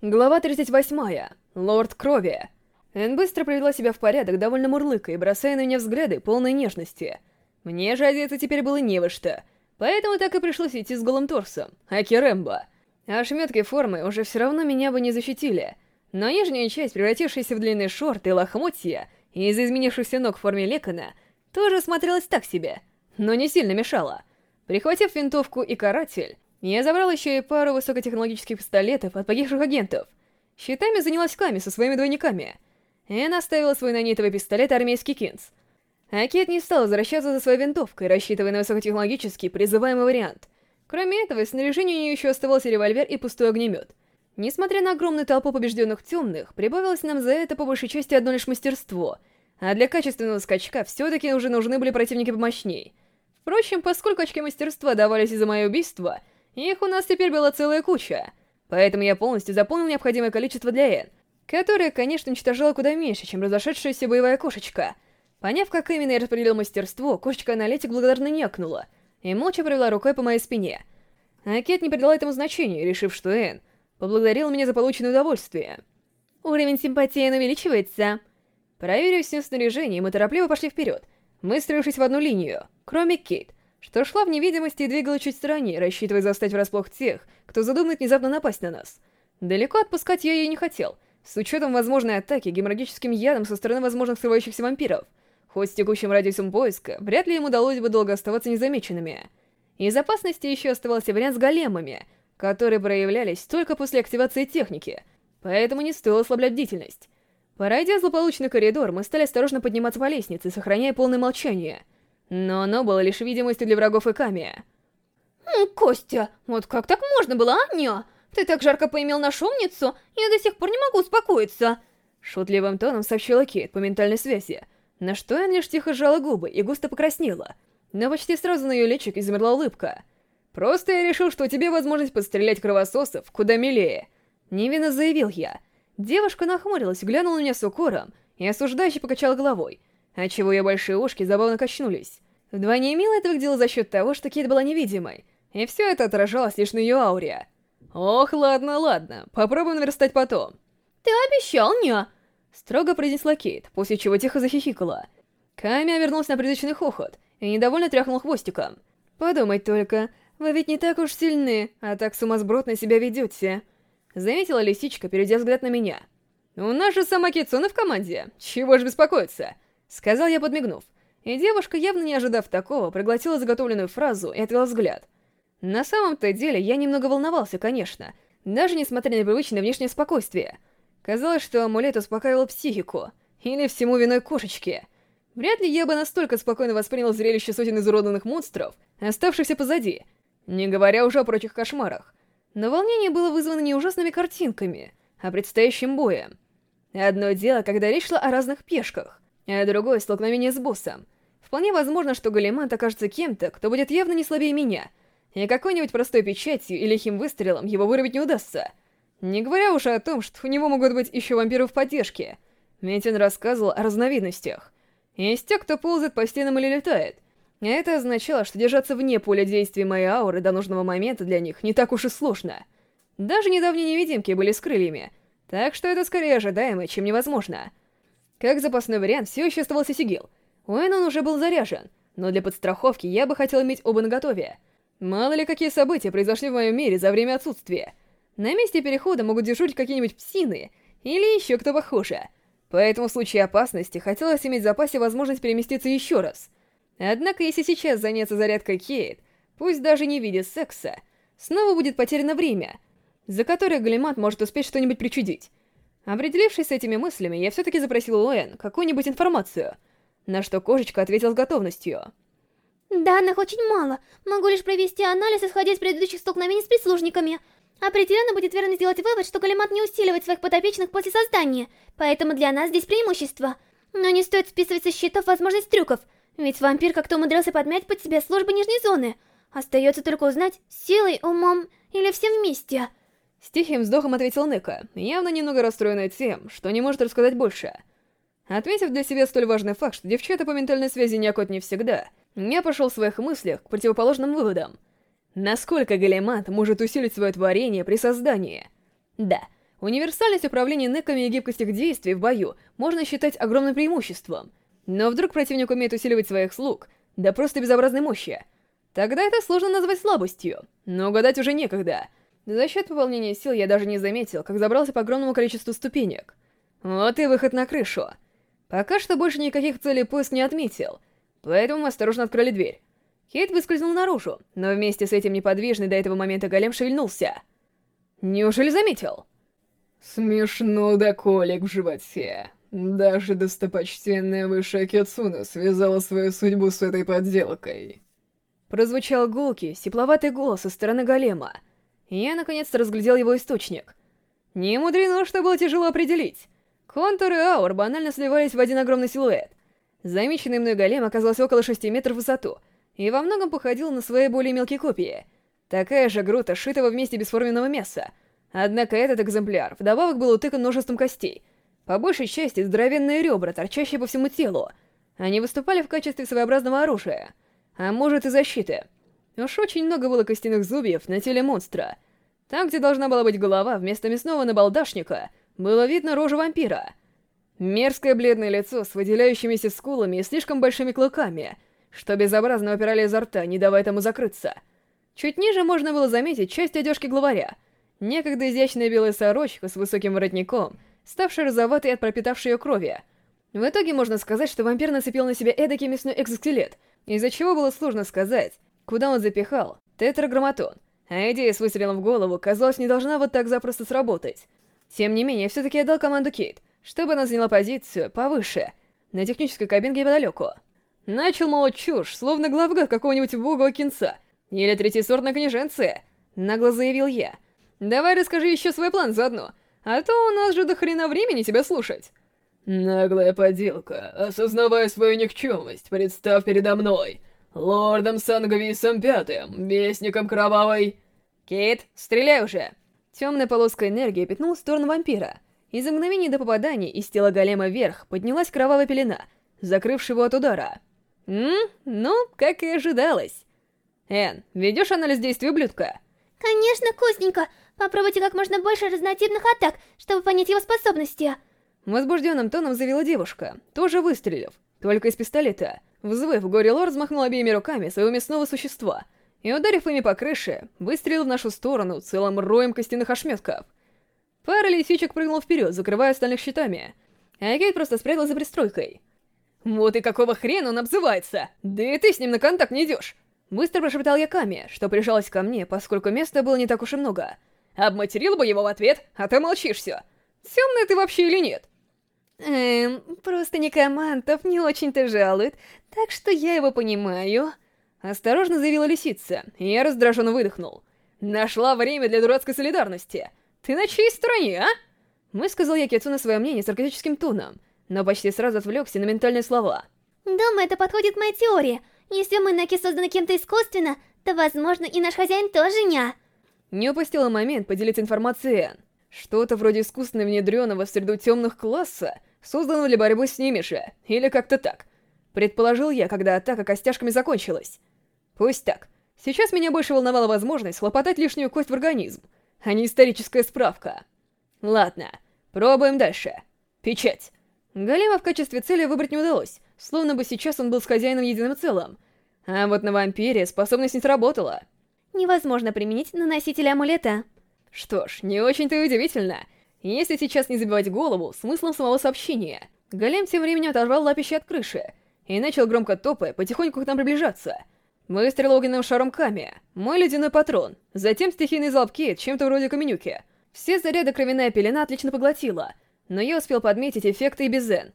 Глава 38. Лорд Крови. Энн быстро привела себя в порядок, довольно мурлыкой, бросая на меня взгляды, полной нежности. Мне же одеться теперь было не во что, поэтому так и пришлось идти с голым торсом, аки Рэмбо. А шметки формы уже все равно меня бы не защитили, но нижняя часть, превратившаяся в длинные шорты и лохмотья, из-за изменившихся ног в форме лекона, тоже смотрелась так себе, но не сильно мешала. Прихватив винтовку и каратель, я забрал еще и пару высокотехнологических пистолетов от погибших агентов. Щитами занялась Ками со своими двойниками. Энн оставила свой нанитовый пистолет армейский Кинс. А Кет не стал возвращаться за своей винтовкой, рассчитывая на высокотехнологический призываемый вариант. Кроме этого, в у нее еще оставался револьвер и пустой огнемет. Несмотря на огромную толпу побежденных темных, прибавилось нам за это по большей части одно лишь мастерство, а для качественного скачка все-таки уже нужны были противники помощней. Впрочем, поскольку очки мастерства давались из-за мое убийство, их у нас теперь была целая куча, поэтому я полностью заполнил необходимое количество для Эн, которое, конечно, уничтожало куда меньше, чем разошедшаяся боевая кошечка. Поняв, как именно я распределил мастерство, кошечка-аналитик благодарно някнула и молча провела рукой по моей спине. А Кет не придала этому значения, решив, что Эн поблагодарил меня за полученное удовольствие. Уровень симпатии увеличивается. Проверив все снаряжение, мы торопливо пошли вперед, выстроившись в одну линию, кроме Кейт, что шла в невидимости и двигалась чуть в стороне, рассчитывая застать врасплох тех, кто задумает внезапно напасть на нас. Далеко отпускать я ей не хотел, с учетом возможной атаки геморрагическим ядом со стороны возможных срывающихся вампиров. Хоть с текущим радиусом поиска, вряд ли им удалось бы долго оставаться незамеченными. Из опасности еще оставался вариант с големами, которые проявлялись только после активации техники, поэтому не стоило ослаблять бдительность. Пройдя злополучный коридор, мы стали осторожно подниматься по лестнице, сохраняя полное молчание — но оно было лишь видимостью для врагов и Камия. «Костя, вот как так можно было, а, Ня? Ты так жарко поимел нашу умницу, я до сих пор не могу успокоиться!» Шутливым тоном сообщила Кейт по ментальной связи, на что я лишь тихо сжала губы и густо покраснела. Но почти сразу на ее личике замерла улыбка. «Просто я решил, что у тебя возможность подстрелять кровососов куда милее», — невинно заявил я. Девушка нахмурилась, глянула на меня с укором и осуждающе покачала головой, отчего ее большие ушки забавно качнулись. Вдвойне мило это выглядело за счет того, что Кейт была невидимой, и все это отражалось лишь на ее ауре. «Ох, ладно, ладно, попробуем наверстать потом». «Ты обещал, не?» Строго произнесла Кейт, после чего тихо захихикала. Ками вернулся на предыдущий хохот и недовольно тряхнул хвостиком. «Подумать только, вы ведь не так уж сильны, а так сумасбродно себя ведете». Заметила лисичка, перейдя взгляд на меня. «У нас же сама Китсуна в команде, чего ж беспокоиться?» Сказал я, подмигнув. И девушка, явно не ожидав такого, проглотила заготовленную фразу и отвела взгляд. На самом-то деле, я немного волновался, конечно, даже несмотря на привычное внешнее спокойствие. Казалось, что амулет успокаивал психику, или всему виной кошечки. Вряд ли я бы настолько спокойно воспринял зрелище сотен изуродованных монстров, оставшихся позади, не говоря уже о прочих кошмарах. Но волнение было вызвано не ужасными картинками, а предстоящим боем. Одно дело, когда речь шла о разных пешках, а другое — столкновение с боссом. Вполне возможно, что Галимант окажется кем-то, кто будет явно не слабее меня, и какой-нибудь простой печатью или лихим выстрелом его вырубить не удастся. Не говоря уж о том, что у него могут быть еще вампиры в поддержке. Он рассказывал о разновидностях. Есть те, кто ползает по стенам или летает. А это означало, что держаться вне поля действия моей ауры до нужного момента для них не так уж и сложно. Даже недавние невидимки были с крыльями, так что это скорее ожидаемо, чем невозможно. Как запасной вариант все еще оставался Сигил. Уэн он уже был заряжен, но для подстраховки я бы хотел иметь оба наготове. Мало ли какие события произошли в моем мире за время отсутствия. На месте перехода могут дежурить какие-нибудь псины или еще кто похуже. Поэтому в случае опасности хотелось иметь в запасе возможность переместиться еще раз. Однако если сейчас заняться зарядкой Кейт, пусть даже не в виде секса, снова будет потеряно время, за которое Галимат может успеть что-нибудь причудить. Определившись с этими мыслями, я все-таки запросил Уэн какую-нибудь информацию, на что кошечка ответил с готовностью. «Данных очень мало. Могу лишь провести анализ, исходя из предыдущих столкновений с прислужниками. Определенно будет верно сделать вывод, что Галимат не усиливает своих подопечных после создания, поэтому для нас здесь преимущество. Но не стоит списывать со счетов возможность трюков, ведь вампир как-то умудрился подмять под себя службы нижней зоны. Остается только узнать, силой, умом или все вместе». С тихим вздохом ответил Нека, явно немного расстроенная тем, что не может рассказать больше. Отметив для себя столь важный факт, что девчата по ментальной связи не окот не всегда, я пошел в своих мыслях к противоположным выводам. Насколько Галимат может усилить свое творение при создании? Да, Универсальность управления неками и гибкость их действий в бою можно считать огромным преимуществом. Но вдруг противник умеет усиливать своих слуг до просто безобразной мощи. Тогда это сложно назвать слабостью, но угадать уже некогда. За счет пополнения сил я даже не заметил, как забрался по огромному количеству ступенек. Вот и выход на крышу. Пока что больше никаких целей поиск не отметил, поэтому мы осторожно открыли дверь. Кейт выскользнул наружу, но вместе с этим неподвижный до этого момента голем шевельнулся. Неужели заметил? Смешно до колик в животе. Даже достопочтенная высшая Кицуна связала свою судьбу с этой подделкой. Прозвучал гулкий, тепловатый голос со стороны голема. Я наконец-то разглядел его источник. Не мудрено, что было тяжело определить. Контуры аур банально сливались в один огромный силуэт. Замеченный мной голем оказался около 6 метров в высоту и во многом походил на свои более мелкие копии. Такая же грута, сшитого вместе бесформенного мяса — Однако этот экземпляр вдобавок был утыкан множеством костей. По большей части здоровенные ребра, торчащие по всему телу. Они выступали в качестве своеобразного оружия. А может и защиты. Уж очень много было костяных зубьев на теле монстра. Там, где должна была быть голова, вместо мясного набалдашника, было видно рожу вампира. Мерзкое бледное лицо с выделяющимися скулами и слишком большими клыками, что безобразно выпирали изо рта, не давая тому закрыться. Чуть ниже можно было заметить часть одежки главаря — Некогда изящная белая сорочка с высоким воротником, ставшая розоватой от пропитавшей ее крови. В итоге можно сказать, что вампир нацепил на себя эдакий мясной экзоскелет, из-за чего было сложно сказать, куда он запихал тетраграмматон. А идея с выстрелом в голову, казалось, не должна вот так запросто сработать. Тем не менее, все-таки отдал команду Кейт, чтобы она заняла позицию повыше, на технической кабинке неподалеку. Начал молоть чушь, словно главгад какого-нибудь убогого кинца. Или третьесортной княженцы, нагло заявил я — Давай расскажи еще свой план заодно, а то у нас же до хрена времени тебя слушать. Наглая поделка, осознавая свою никчемность, представь передо мной, лордом Сангвисом Пятым, вестником Кровавой... Кейт, стреляй уже! Темная полоска энергии пятнула в сторону вампира. Из мгновения до попадания из тела голема вверх поднялась кровавая пелена, закрывшая его от удара. М? Ну, как и ожидалось. Эн, ведешь анализ действий ублюдка? Конечно, Костенька. Попробуйте как можно больше разнотипных атак, чтобы понять его способности. Возбужденным тоном заявила девушка, тоже выстрелив, только из пистолета. Взвыв, Гори Лор взмахнул обеими руками своего мясного существа и, ударив ими по крыше, выстрелил в нашу сторону целым роем костяных ошметков. Пара лисичек прыгнул вперед, закрывая остальных щитами, а Кейт просто спрятал за пристройкой. «Вот и какого хрена он обзывается! Да и ты с ним на контакт не идешь!» Быстро прошептал я Ками, что прижалась ко мне, поскольку места было не так уж и много. Обматерил бы его в ответ, а ты молчишь все. Темный ты вообще или нет? Эм, просто Некомантов не очень-то жалует, так что я его понимаю. Осторожно заявила лисица, и я раздраженно выдохнул. Нашла время для дурацкой солидарности. Ты на чьей стороне, а? Мы сказал я Кицуна свое мнение саркастическим тоном, но почти сразу отвлекся на ментальные слова. Думаю, это подходит моей теории. Если мы Наки созданы кем-то искусственно, то, возможно, и наш хозяин тоже не. Не упустила момент поделиться информацией. Что-то вроде искусственно внедренного в среду темных класса, созданного для борьбы с ними же, или как-то так. Предположил я, когда атака костяшками закончилась. Пусть так. Сейчас меня больше волновала возможность хлопотать лишнюю кость в организм, а не историческая справка. Ладно, пробуем дальше. Печать. Голема в качестве цели выбрать не удалось, словно бы сейчас он был с хозяином единым целым. А вот на вампире способность не сработала невозможно применить на носителя амулета. Что ж, не очень-то удивительно. Если сейчас не забивать голову смыслом самого сообщения. Голем тем временем оторвал лапище от крыши и начал громко топая потихоньку к нам приближаться. Выстрел огненным шаром Ками, мой ледяной патрон, затем стихийный залп Кейт, чем-то вроде каменюки. Все заряды кровяная пелена отлично поглотила, но я успел подметить эффекты и безен.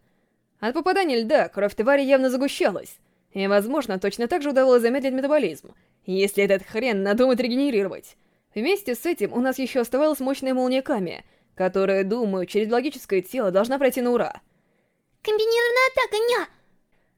От попадания льда кровь твари явно загущалась, и, возможно, точно так же удавалось замедлить метаболизм, если этот хрен надумает регенерировать. Вместе с этим у нас еще оставалась мощная молния Ками, которая, думаю, через логическое тело должна пройти на ура. «Комбинированная атака, ня!»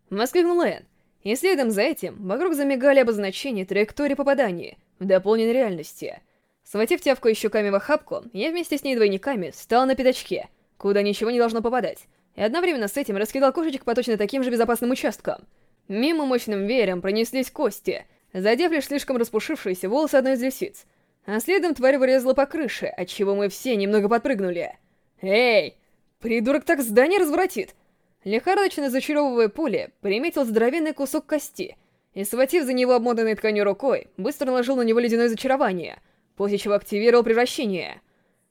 Воскликнул Энн. И следом за этим вокруг замигали обозначения траектории попадания в дополненной реальности. Схватив тявку еще Ками в охапку, я вместе с ней двойниками стал на пятачке, куда ничего не должно попадать, и одновременно с этим раскидал кошечек по точно таким же безопасным участкам. Мимо мощным веером пронеслись кости — задев лишь слишком распушившиеся волосы одной из лисиц. А следом тварь вырезала по крыше, отчего мы все немного подпрыгнули. «Эй! Придурок так здание развратит!» Лихорадочно зачаровывая пули, приметил здоровенный кусок кости и, схватив за него обмотанной тканью рукой, быстро наложил на него ледяное зачарование, после чего активировал превращение.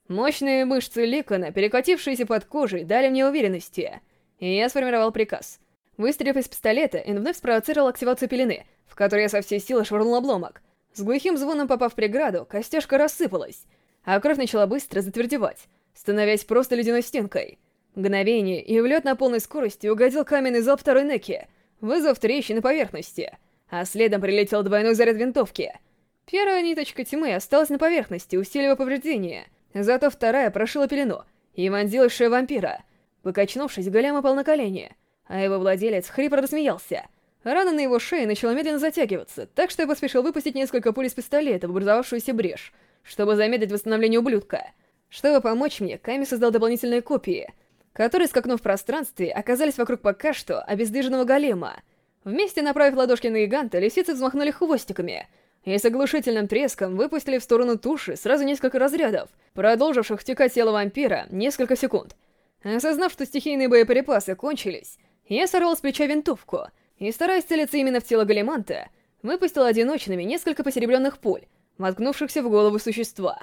Мощные мышцы Ликона, перекатившиеся под кожей, дали мне уверенности, и я сформировал приказ. Выстрелив из пистолета, он вновь спровоцировал активацию пелены, в которой я со всей силы швырнул обломок. С глухим звоном попав в преграду, костяшка рассыпалась, а кровь начала быстро затвердевать, становясь просто ледяной стенкой. Мгновение, и в лед на полной скорости угодил каменный залп второй Неки, вызвав трещины поверхности, а следом прилетел двойной заряд винтовки. Первая ниточка тьмы осталась на поверхности, усиливая повреждения, зато вторая прошила пелену и вонзилась в шею вампира. Покачнувшись, голем упал на колени — а его владелец хрипро рассмеялся. Рана на его шее начала медленно затягиваться, так что я поспешил выпустить несколько пуль из пистолета в образовавшуюся брешь, чтобы замедлить восстановление ублюдка. Чтобы помочь мне, Ками создал дополнительные копии, которые, скакнув в пространстве, оказались вокруг пока что обездвиженного голема. Вместе направив ладошки на гиганта, лисицы взмахнули хвостиками и с оглушительным треском выпустили в сторону туши сразу несколько разрядов, продолживших втекать тело вампира несколько секунд. Осознав, что стихийные боеприпасы кончились, я сорвал с плеча винтовку и, стараясь целиться именно в тело Галиманта, выпустил одиночными несколько посеребренных пуль, воткнувшихся в голову существа.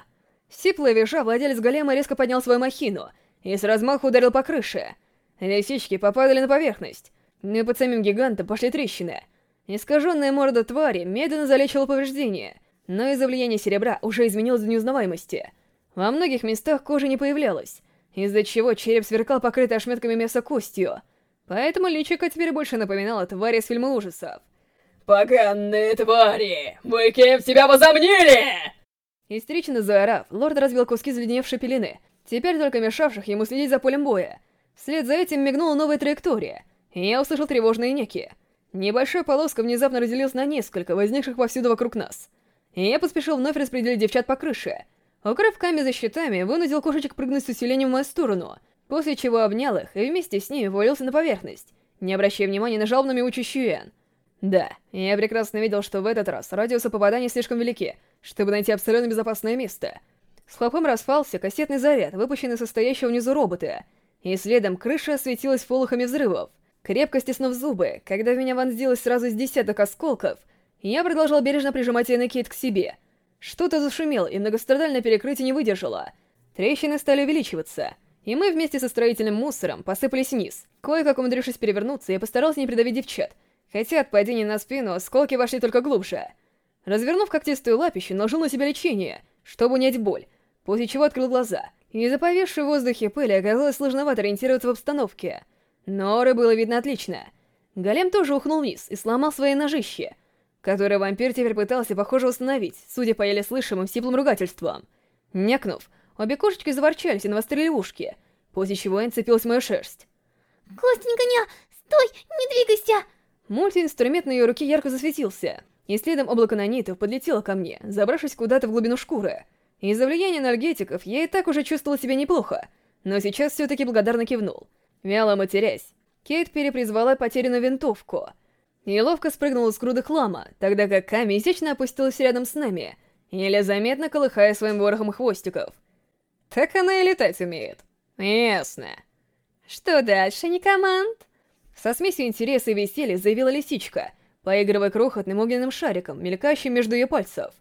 Сипло вижа, владелец голема резко поднял свою махину и с размаху ударил по крыше. Лисички попадали на поверхность, но и под самим гигантом пошли трещины. Искаженная морда твари медленно залечивала повреждения, но из-за влияния серебра уже изменилась до неузнаваемости. Во многих местах кожа не появлялась, из-за чего череп сверкал покрытый ошметками мяса костью — Поэтому личико теперь больше напоминало твари из фильма ужасов. «Поганые твари! Мы кем тебя возомнили?» Истерично заорав, лорд разбил куски заледеневшей пелены, теперь только мешавших ему следить за полем боя. Вслед за этим мигнула новая траектория, и я услышал тревожные неки. Небольшая полоска внезапно разделилась на несколько, возникших повсюду вокруг нас. И я поспешил вновь распределить девчат по крыше. Укрыв Ками за щитами, вынудил кошечек прыгнуть с усилением в мою сторону — после чего обнял их и вместе с ними вывалился на поверхность, не обращая внимания на жалобно мяучий Щуэн. Да, я прекрасно видел, что в этот раз радиусы попадания слишком велики, чтобы найти абсолютно безопасное место. С хлопом распался кассетный заряд, выпущенный состоящего внизу робота, и следом крыша осветилась фолохами взрывов. Крепко стиснув зубы, когда в меня вонзилось сразу из десяток осколков, я продолжал бережно прижимать Кейт к себе. Что-то зашумело, и многострадальное перекрытие не выдержало. Трещины стали увеличиваться — и мы вместе со строительным мусором посыпались вниз. Кое-как умудрившись перевернуться, я постарался не придавить девчат, хотя от падения на спину осколки вошли только глубже. Развернув когтистую лапищу, наложил на себя лечение, чтобы унять боль, после чего открыл глаза. Из-за повисшей в воздухе пыли оказалось сложновато ориентироваться в обстановке. Но Оры было видно отлично. Голем тоже ухнул вниз и сломал свои ножище, которое вампир теперь пытался, похоже, установить, судя по еле слышимым сиплым ругательствам. Някнув, Обе кошечки заворчались и навострили ушки, после чего Энн цепилась в мою шерсть. «Костенька, не... Стой! Не двигайся!» Мультиинструмент на ее руке ярко засветился, и следом облако нанитов подлетело ко мне, забравшись куда-то в глубину шкуры. Из-за влияния энергетиков я и так уже чувствовал себя неплохо, но сейчас все-таки благодарно кивнул. Вяло матерясь, Кейт перепризвала потерянную винтовку и ловко спрыгнула с груды хлама, тогда как Ками изящно опустилась рядом с нами, еле заметно колыхая своим ворохом хвостиков. Так она и летать умеет. Ясно. Что дальше, Никоманд? Со смесью интереса и веселья заявила лисичка, поигрывая крохотным огненным шариком, мелькающим между ее пальцев.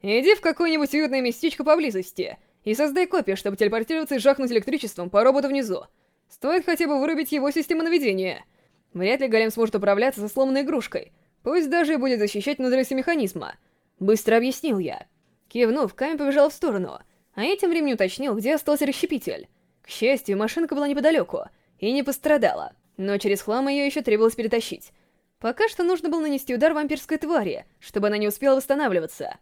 Иди в какое-нибудь уютное местечко поблизости и создай копию, чтобы телепортироваться и жахнуть электричеством по роботу внизу. Стоит хотя бы вырубить его систему наведения. Вряд ли голем сможет управляться со сломанной игрушкой, пусть даже и будет защищать внутренности механизма. Быстро объяснил я. Кивнув, Ками побежал в сторону — а я тем временем уточнил, где остался расщепитель. К счастью, машинка была неподалеку и не пострадала, но через хлам ее еще требовалось перетащить. Пока что нужно было нанести удар вампирской твари, чтобы она не успела восстанавливаться.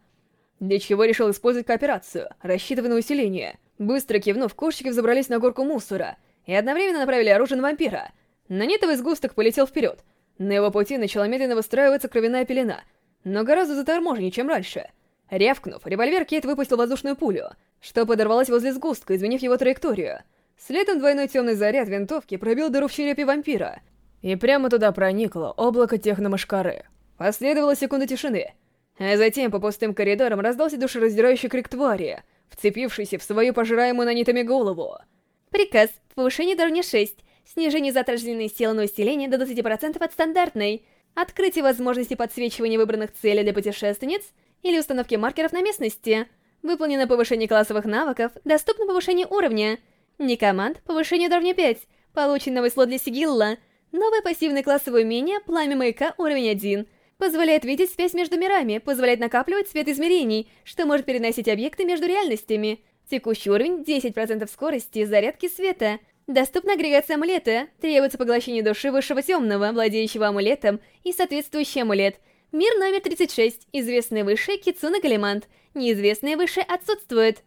Для чего решил использовать кооперацию, рассчитывая на усиление. Быстро кивнув, кошечки взобрались на горку мусора и одновременно направили оружие на вампира. Нанитовый сгусток полетел вперед. На его пути начала медленно выстраиваться кровяная пелена, но гораздо заторможеннее, чем раньше. Рявкнув, револьвер Кейт выпустил воздушную пулю — что подорвалось возле сгустка, изменив его траекторию. Следом двойной темный заряд винтовки пробил дыру в черепе вампира, и прямо туда проникло облако техномашкары. Последовала секунда тишины, А затем по пустым коридорам раздался душераздирающий крик твари, вцепившийся в свою пожираемую нанитами голову. Приказ. Повышение до уровня 6. Снижение затраченной силы на усиление до 20% от стандартной. Открытие возможности подсвечивания выбранных целей для путешественниц или установки маркеров на местности. Выполнено повышение классовых навыков, доступно повышение уровня. Не команд, повышение уровня 5. Получен новый слот для сигилла. Новое пассивное классовое умение «Пламя маяка» уровень 1. Позволяет видеть связь между мирами, позволяет накапливать свет измерений, что может переносить объекты между реальностями. Текущий уровень 10% скорости зарядки света. Доступна агрегация амулета. Требуется поглощение души высшего темного, владеющего амулетом, и соответствующий амулет. Мир номер 36. Известный высший Кицуна Галимант. Неизвестные выше отсутствуют.